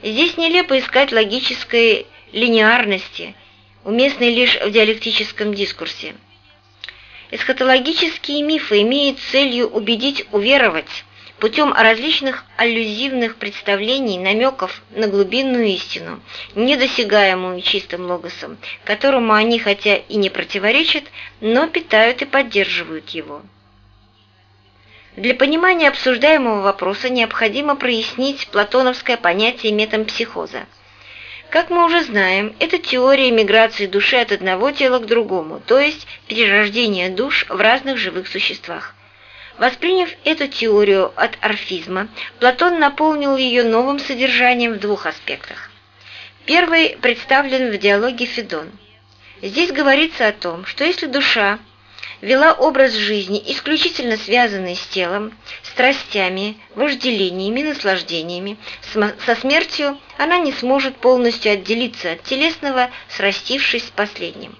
Здесь нелепо искать логической линеарности, уместной лишь в диалектическом дискурсе. Эсхатологические мифы имеют целью убедить уверовать путем различных аллюзивных представлений, намеков на глубинную истину, недосягаемую чистым логосом, которому они хотя и не противоречат, но питают и поддерживают его. Для понимания обсуждаемого вопроса необходимо прояснить платоновское понятие метампсихоза. Как мы уже знаем, это теория миграции души от одного тела к другому, то есть перерождение душ в разных живых существах. Восприняв эту теорию от орфизма, Платон наполнил ее новым содержанием в двух аспектах. Первый представлен в диалоге Федон. Здесь говорится о том, что если душа вела образ жизни, исключительно связанный с телом, страстями, вожделениями, наслаждениями. Со смертью она не сможет полностью отделиться от телесного, срастившись с последним.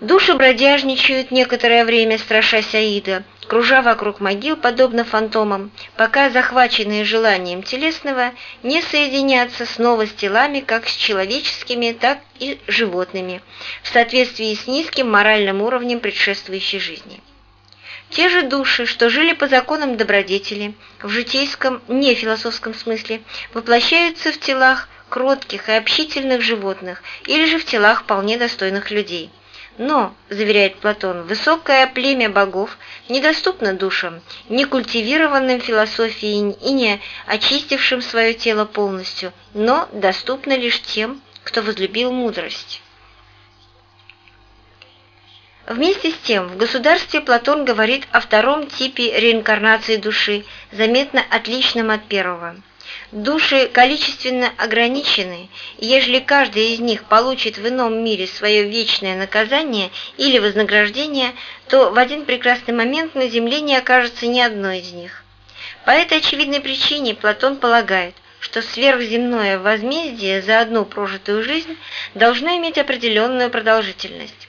Души бродяжничают некоторое время, страшась Аида, кружа вокруг могил, подобно фантомам, пока захваченные желанием телесного не соединятся снова с телами как с человеческими, так и животными, в соответствии с низким моральным уровнем предшествующей жизни. Те же души, что жили по законам добродетели, в житейском, не философском смысле, воплощаются в телах кротких и общительных животных или же в телах вполне достойных людей – но, заверяет Платон, высокое племя богов недоступно душам, не культивированным философией и не очистившим свое тело полностью, но доступно лишь тем, кто возлюбил мудрость. Вместе с тем, в государстве Платон говорит о втором типе реинкарнации души, заметно отличном от первого – Души количественно ограничены, и ежели каждый из них получит в ином мире свое вечное наказание или вознаграждение, то в один прекрасный момент на земле не окажется ни одной из них. По этой очевидной причине Платон полагает, что сверхземное возмездие за одну прожитую жизнь должно иметь определенную продолжительность.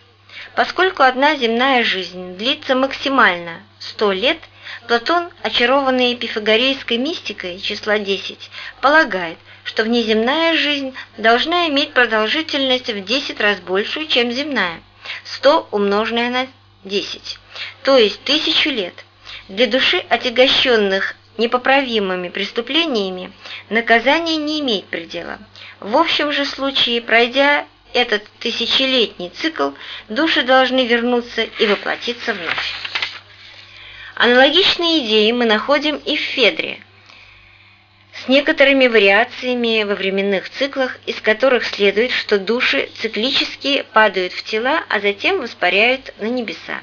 Поскольку одна земная жизнь длится максимально 100 лет – Платон, очарованный пифагорейской мистикой числа 10, полагает, что внеземная жизнь должна иметь продолжительность в 10 раз большую, чем земная, 100 умноженное на 10, то есть тысячу лет. Для души, отягощенных непоправимыми преступлениями, наказание не имеет предела. В общем же случае, пройдя этот тысячелетний цикл, души должны вернуться и воплотиться вновь. Аналогичные идеи мы находим и в Федре, с некоторыми вариациями во временных циклах, из которых следует, что души циклически падают в тела, а затем воспаряют на небеса.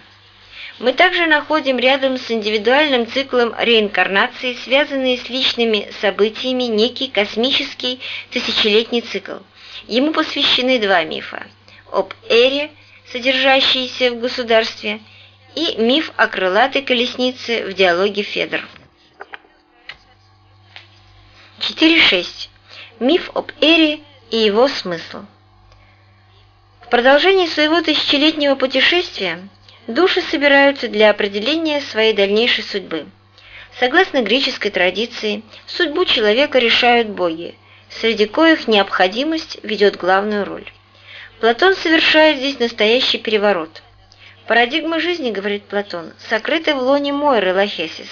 Мы также находим рядом с индивидуальным циклом реинкарнации, связанные с личными событиями, некий космический тысячелетний цикл. Ему посвящены два мифа – об Эре, содержащиеся в государстве – и миф о крылатой колеснице в диалоге Федор. 4.6. Миф об Эре и его смысл. В продолжении своего тысячелетнего путешествия души собираются для определения своей дальнейшей судьбы. Согласно греческой традиции, судьбу человека решают боги, среди коих необходимость ведет главную роль. Платон совершает здесь настоящий переворот – Парадигма жизни, говорит Платон, сокрыта в лоне Мойры Лахесис,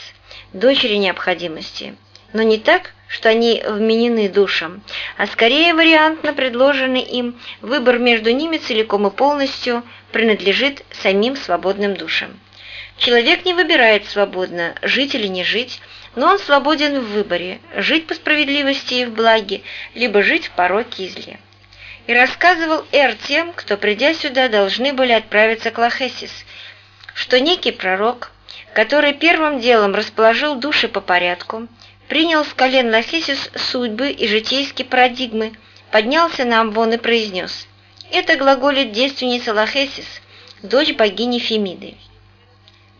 дочери необходимости, но не так, что они вменены душам, а скорее вариантно предложенный им выбор между ними целиком и полностью принадлежит самим свободным душам. Человек не выбирает свободно, жить или не жить, но он свободен в выборе – жить по справедливости и в благе, либо жить в пороке и зле и рассказывал Эр тем, кто, придя сюда, должны были отправиться к Лахесис, что некий пророк, который первым делом расположил души по порядку, принял с колен Лахесис судьбы и житейские парадигмы, поднялся на амвон и произнес «Это глаголит девственница Лахесис, дочь богини Фемиды».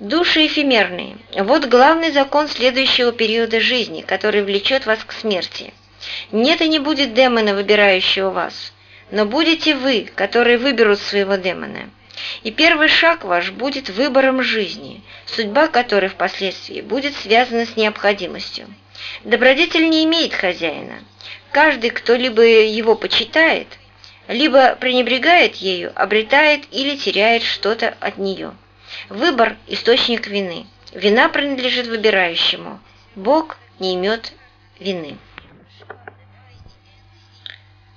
Души эфемерные – вот главный закон следующего периода жизни, который влечет вас к смерти. Нет и не будет демона, выбирающего вас – но будете вы, которые выберут своего демона. И первый шаг ваш будет выбором жизни, судьба которой впоследствии будет связана с необходимостью. Добродетель не имеет хозяина. Каждый, кто либо его почитает, либо пренебрегает ею, обретает или теряет что-то от нее. Выбор – источник вины. Вина принадлежит выбирающему. Бог не имет вины.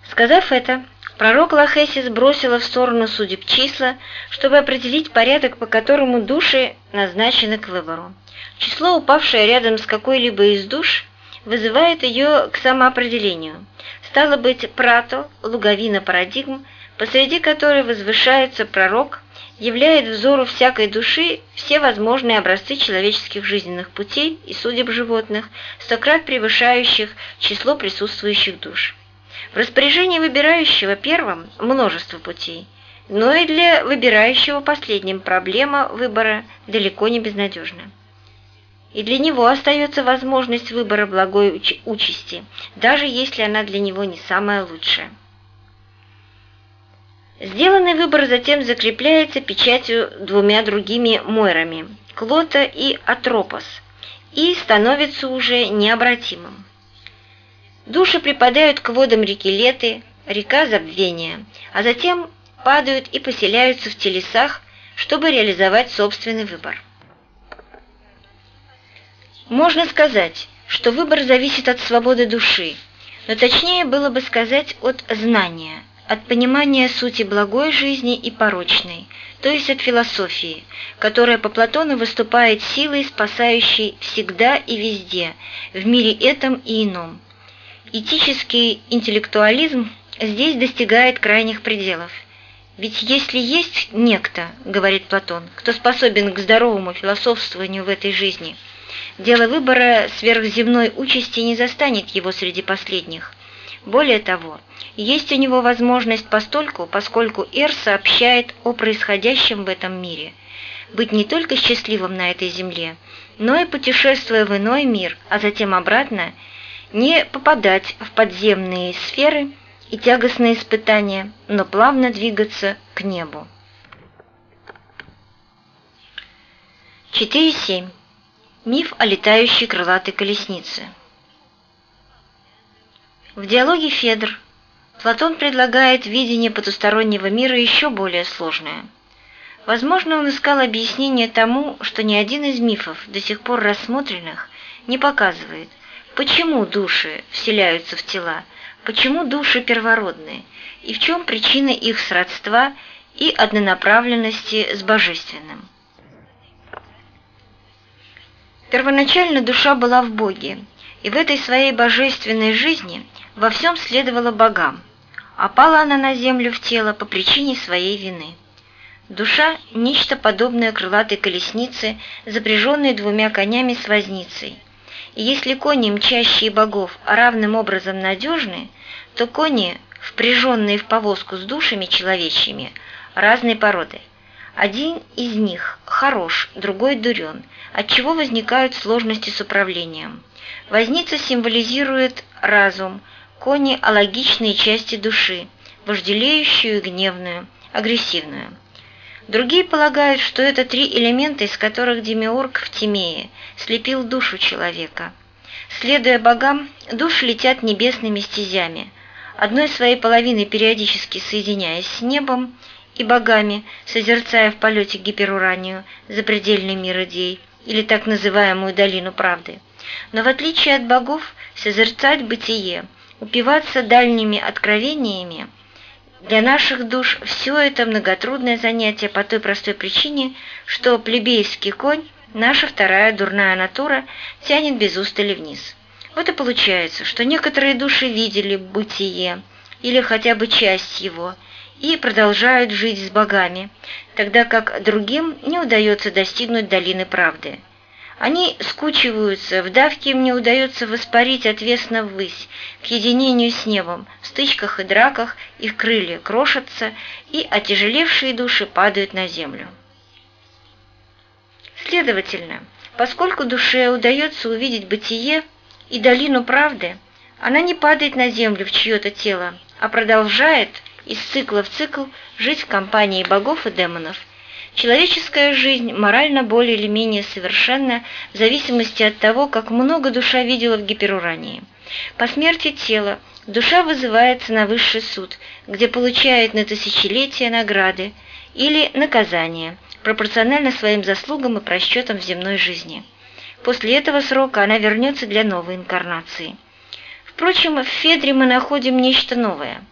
Сказав это, пророк Лахесис бросила в сторону судеб числа, чтобы определить порядок, по которому души назначены к выбору. Число, упавшее рядом с какой-либо из душ, вызывает ее к самоопределению. Стало быть, прато, луговина парадигм, посреди которой возвышается пророк, являет взору всякой души все возможные образцы человеческих жизненных путей и судеб животных, стократ превышающих число присутствующих душ. В распоряжении выбирающего первым множество путей, но и для выбирающего последним проблема выбора далеко не безнадежна. И для него остается возможность выбора благой уч участи, даже если она для него не самая лучшая. Сделанный выбор затем закрепляется печатью двумя другими мойрами – Клота и Атропос, и становится уже необратимым. Души припадают к водам реки Леты, река забвения, а затем падают и поселяются в телесах, чтобы реализовать собственный выбор. Можно сказать, что выбор зависит от свободы души, но точнее было бы сказать от знания, от понимания сути благой жизни и порочной, то есть от философии, которая по Платону выступает силой, спасающей всегда и везде, в мире этом и ином. Этический интеллектуализм здесь достигает крайних пределов. Ведь если есть некто, говорит Платон, кто способен к здоровому философствованию в этой жизни, дело выбора сверхземной участи не застанет его среди последних. Более того, есть у него возможность постольку, поскольку Эр сообщает о происходящем в этом мире, быть не только счастливым на этой земле, но и путешествуя в иной мир, а затем обратно – не попадать в подземные сферы и тягостные испытания, но плавно двигаться к небу. 4.7. Миф о летающей крылатой колеснице. В диалоге «Федор» Платон предлагает видение потустороннего мира еще более сложное. Возможно, он искал объяснение тому, что ни один из мифов, до сих пор рассмотренных, не показывает, Почему души вселяются в тела? Почему души первородные? И в чем причина их сродства и однонаправленности с божественным? Первоначально душа была в Боге, и в этой своей божественной жизни во всем следовала богам, а пала она на землю в тело по причине своей вины. Душа – нечто подобное крылатой колеснице, запряженной двумя конями с возницей – если кони, мчащие богов, равным образом надежны, то кони, впряженные в повозку с душами человечьими, разной породы. Один из них хорош, другой дурен, отчего возникают сложности с управлением. Возница символизирует разум, кони – алогичные части души, вожделеющую, гневную, агрессивную. Другие полагают, что это три элемента, из которых Демиург в Тимее слепил душу человека. Следуя богам, души летят небесными стезями, одной своей половиной периодически соединяясь с небом и богами, созерцая в полете гиперуранию, запредельный мир идей, или так называемую долину правды. Но в отличие от богов, созерцать бытие, упиваться дальними откровениями – для наших душ все это многотрудное занятие по той простой причине, что плебейский конь, наша вторая дурная натура, тянет без устали вниз. Вот и получается, что некоторые души видели бытие, или хотя бы часть его, и продолжают жить с богами, тогда как другим не удается достигнуть долины правды. Они скучиваются, в давке им не удается воспарить отвесно ввысь, к единению с небом, в стычках и драках их крылья крошатся, и отяжелевшие души падают на землю. Следовательно, поскольку душе удается увидеть бытие и долину правды, она не падает на землю в чье-то тело, а продолжает из цикла в цикл жить в компании богов и демонов. Человеческая жизнь морально более или менее совершенна в зависимости от того, как много душа видела в гиперурании. По смерти тела душа вызывается на высший суд, где получает на тысячелетия награды или наказание, пропорционально своим заслугам и просчетам в земной жизни. После этого срока она вернется для новой инкарнации. Впрочем, в Федре мы находим нечто новое.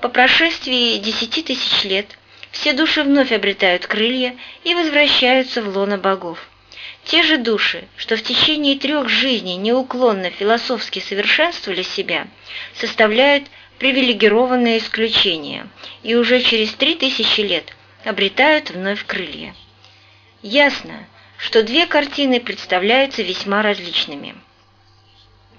По прошествии десяти тысяч лет все души вновь обретают крылья и возвращаются в лоно богов. Те же души, что в течение трех жизней неуклонно философски совершенствовали себя, составляют привилегированное исключение и уже через три тысячи лет обретают вновь крылья. Ясно, что две картины представляются весьма различными.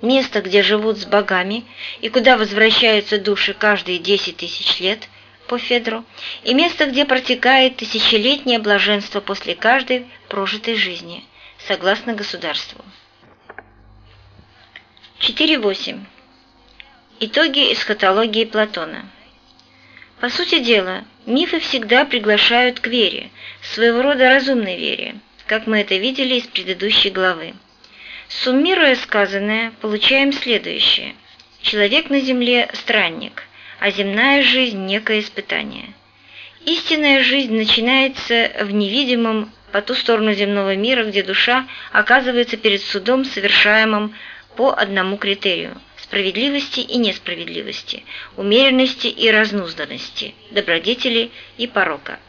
Место, где живут с богами и куда возвращаются души каждые десять тысяч лет – по Федру, и место, где протекает тысячелетнее блаженство после каждой прожитой жизни, согласно государству. 4.8. Итоги эсхатологии Платона. По сути дела, мифы всегда приглашают к вере, своего рода разумной вере, как мы это видели из предыдущей главы. Суммируя сказанное, получаем следующее. Человек на земле – странник – а земная жизнь – некое испытание. Истинная жизнь начинается в невидимом по ту сторону земного мира, где душа оказывается перед судом, совершаемым по одному критерию – справедливости и несправедливости, умеренности и разнузданности, добродетели и порока.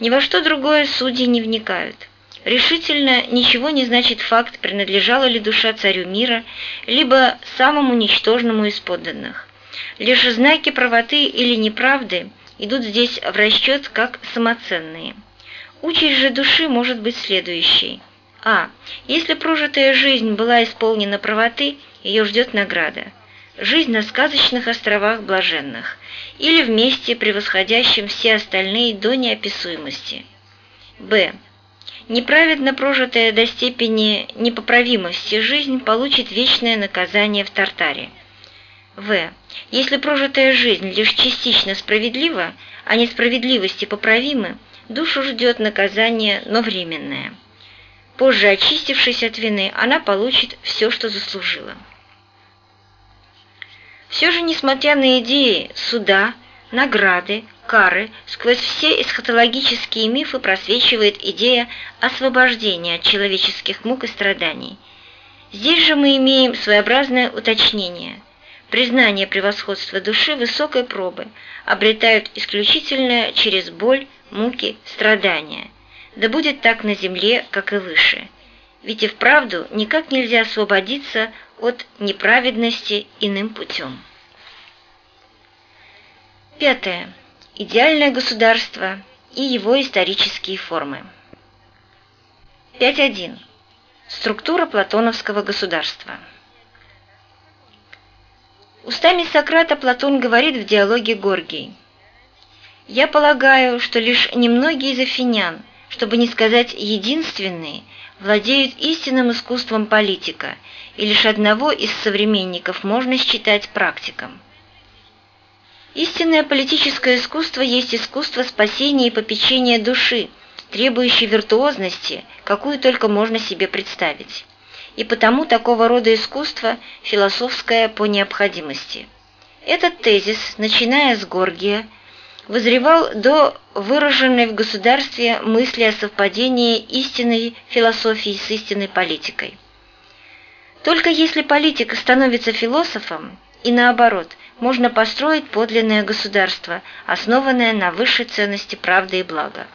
Ни во что другое судьи не вникают. Решительно ничего не значит факт, принадлежала ли душа царю мира, либо самому ничтожному из подданных. Лишь знаки правоты или неправды идут здесь в расчет как самоценные. Участь же души может быть следующей. А. Если прожитая жизнь была исполнена правоты, ее ждет награда. Жизнь на сказочных островах блаженных или в месте, превосходящем все остальные до неописуемости. Б. Неправедно прожитая до степени непоправимости жизнь получит вечное наказание в Тартаре. В. Если прожитая жизнь лишь частично справедлива, а несправедливости поправимы, душу ждет наказание, но временное. Позже, очистившись от вины, она получит все, что заслужила. Все же, несмотря на идеи суда, награды, кары, сквозь все эсхатологические мифы просвечивает идея освобождения от человеческих мук и страданий. Здесь же мы имеем своеобразное уточнение – признание превосходства души высокой пробы обретают исключительно через боль, муки, страдания. Да будет так на земле, как и выше. Ведь и вправду никак нельзя освободиться от неправедности иным путем. Пятое. Идеальное государство и его исторические формы. 5.1. Структура платоновского государства. Устами Сократа Платон говорит в диалоге Горгий. «Я полагаю, что лишь немногие из афинян, чтобы не сказать единственные, владеют истинным искусством политика, и лишь одного из современников можно считать практиком. Истинное политическое искусство есть искусство спасения и попечения души, требующей виртуозности, какую только можно себе представить и потому такого рода искусство философское по необходимости. Этот тезис, начиная с Горгия, возревал до выраженной в государстве мысли о совпадении истинной философии с истинной политикой. Только если политик становится философом, и наоборот, можно построить подлинное государство, основанное на высшей ценности правды и блага.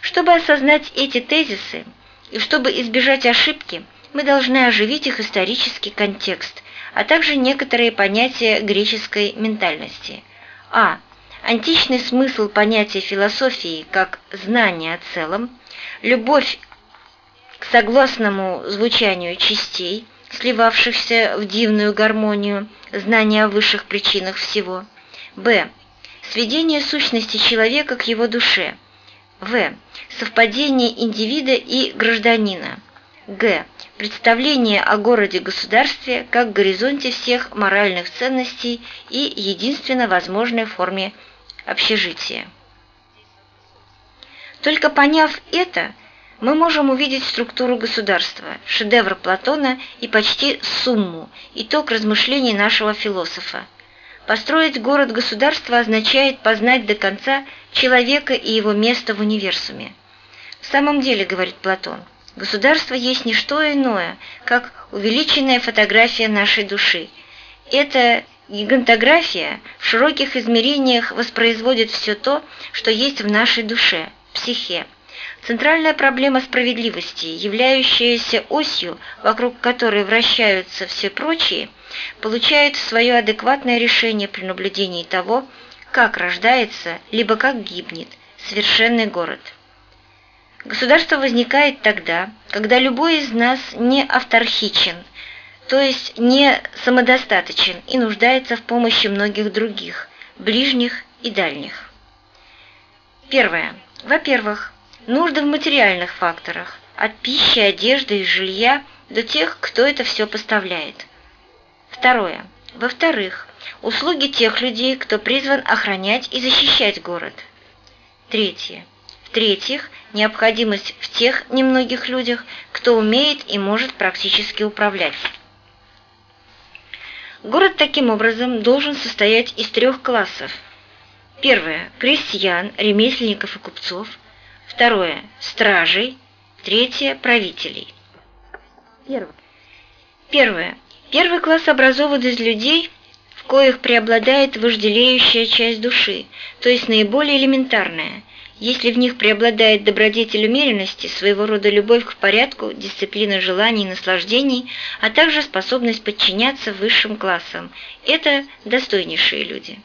Чтобы осознать эти тезисы и чтобы избежать ошибки, мы должны оживить их исторический контекст, а также некоторые понятия греческой ментальности. А. Античный смысл понятия философии как знания о целом, любовь к согласному звучанию частей, сливавшихся в дивную гармонию, знания о высших причинах всего. Б. Сведение сущности человека к его душе. В. Совпадение индивида и гражданина. Г представление о городе-государстве как горизонте всех моральных ценностей и единственно возможной форме общежития. Только поняв это, мы можем увидеть структуру государства, шедевр Платона и почти сумму, итог размышлений нашего философа. Построить город-государство означает познать до конца человека и его место в универсуме. В самом деле, говорит Платон, государство есть не что иное, как увеличенная фотография нашей души. Это гигантография в широких измерениях воспроизводит все то, что есть в нашей душе, психе. Центральная проблема справедливости, являющаяся осью, вокруг которой вращаются все прочие, получает свое адекватное решение при наблюдении того, как рождается, либо как гибнет совершенный город. Государство возникает тогда, когда любой из нас не авторхичен, то есть не самодостаточен и нуждается в помощи многих других, ближних и дальних. Первое. Во-первых, нужды в материальных факторах, от пищи, одежды и жилья до тех, кто это все поставляет. Второе. Во-вторых, услуги тех людей, кто призван охранять и защищать город. Третье. В-третьих, необходимость в тех немногих людях, кто умеет и может практически управлять. Город таким образом должен состоять из трех классов. Первое – крестьян, ремесленников и купцов – Второе – стражей. Третье – правителей. Первое. Первое. Первый класс образован из людей, в коих преобладает вожделеющая часть души, то есть наиболее элементарная. Если в них преобладает добродетель умеренности, своего рода любовь к порядку, дисциплина желаний и наслаждений, а также способность подчиняться высшим классам, это достойнейшие люди.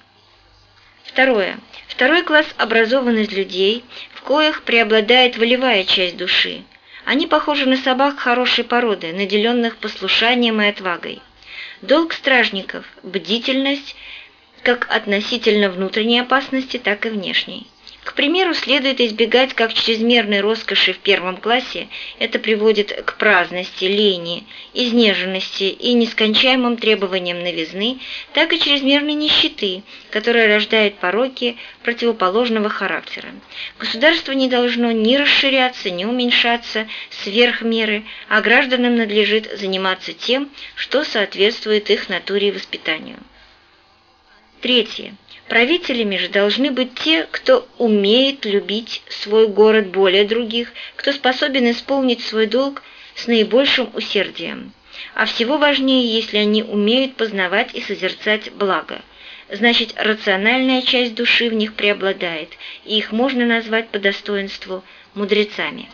Второе. Второй класс образован из людей, в коих преобладает волевая часть души. Они похожи на собак хорошей породы, наделенных послушанием и отвагой. Долг стражников – бдительность как относительно внутренней опасности, так и внешней. К примеру, следует избегать как чрезмерной роскоши в первом классе, это приводит к праздности, лени, изнеженности и нескончаемым требованиям новизны, так и чрезмерной нищеты, которая рождает пороки противоположного характера. Государство не должно ни расширяться, ни уменьшаться сверх меры, а гражданам надлежит заниматься тем, что соответствует их натуре и воспитанию. Третье. Правителями же должны быть те, кто умеет любить свой город более других, кто способен исполнить свой долг с наибольшим усердием. А всего важнее, если они умеют познавать и созерцать благо. Значит, рациональная часть души в них преобладает, и их можно назвать по достоинству мудрецами.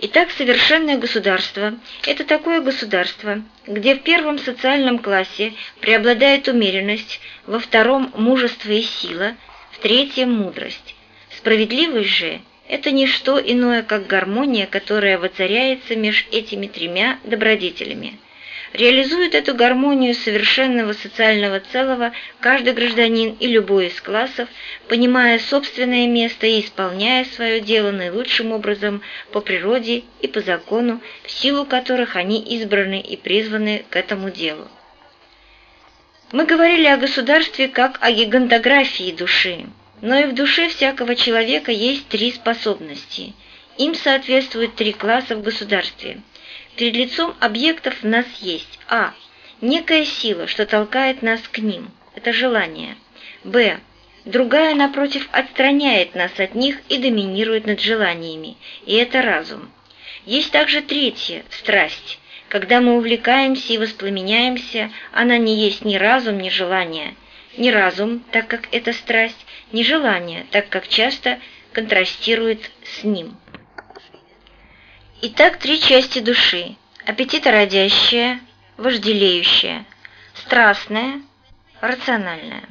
Итак, совершенное государство – это такое государство, где в первом социальном классе преобладает умеренность, во втором – мужество и сила, в третьем – мудрость. Справедливость же – это не что иное, как гармония, которая воцаряется между этими тремя добродетелями – Реализует эту гармонию совершенного социального целого каждый гражданин и любой из классов, понимая собственное место и исполняя свое дело наилучшим образом по природе и по закону, в силу которых они избраны и призваны к этому делу. Мы говорили о государстве как о гигантографии души, но и в душе всякого человека есть три способности. Им соответствуют три класса в государстве – Перед лицом объектов в нас есть а. Некая сила, что толкает нас к ним. Это желание. б. Другая, напротив, отстраняет нас от них и доминирует над желаниями. И это разум. Есть также третье – страсть. Когда мы увлекаемся и воспламеняемся, она не есть ни разум, ни желание. Ни разум, так как это страсть, ни желание, так как часто контрастирует с ним. Итак, три части души – аппетитородящая, вожделеющая, страстная, рациональная.